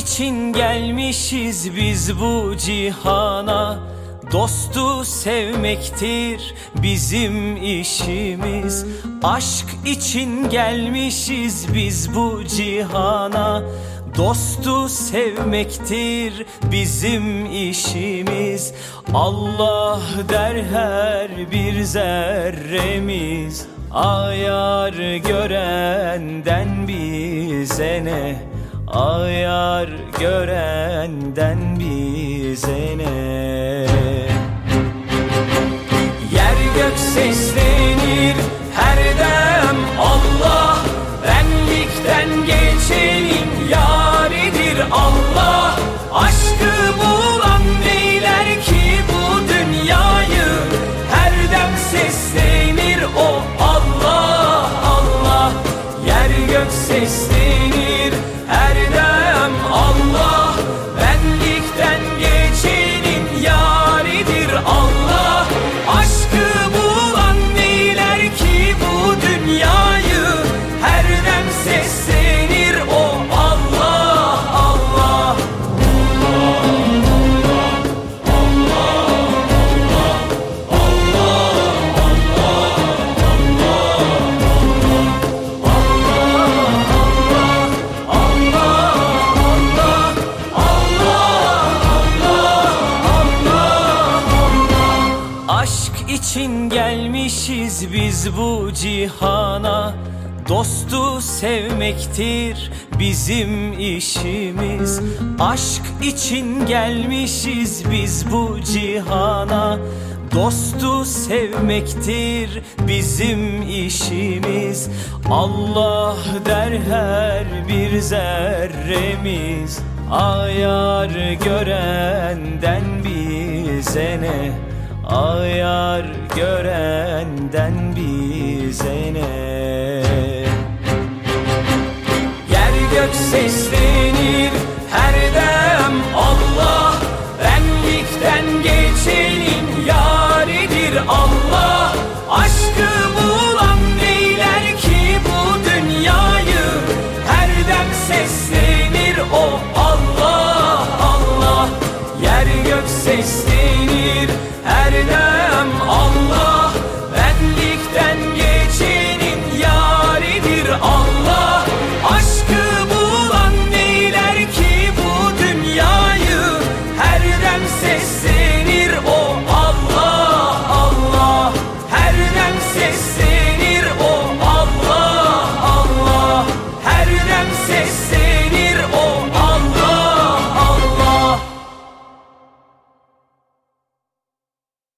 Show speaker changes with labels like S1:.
S1: için gelmişiz biz bu cihana. Dostu sevmektir bizim işimiz. Aşk için gelmişiz biz bu cihana. Dostu sevmektir bizim işimiz. Allah der her bir zerremiz. Ayar görenden bize ne Ayar görenden bize ne? Yer gök seslenir gök seslenir. Her dem Allah Benlikten için gelmişiz biz bu cihana. Dostu sevmektir bizim işimiz. Aşk için gelmişiz biz bu cihana. Dostu sevmektir bizim işimiz. Allah der her bir zerremiz. Ayar görenden bize ne Ayar görenden bize ne? Yer gök seslenir bilinir Her dem Allah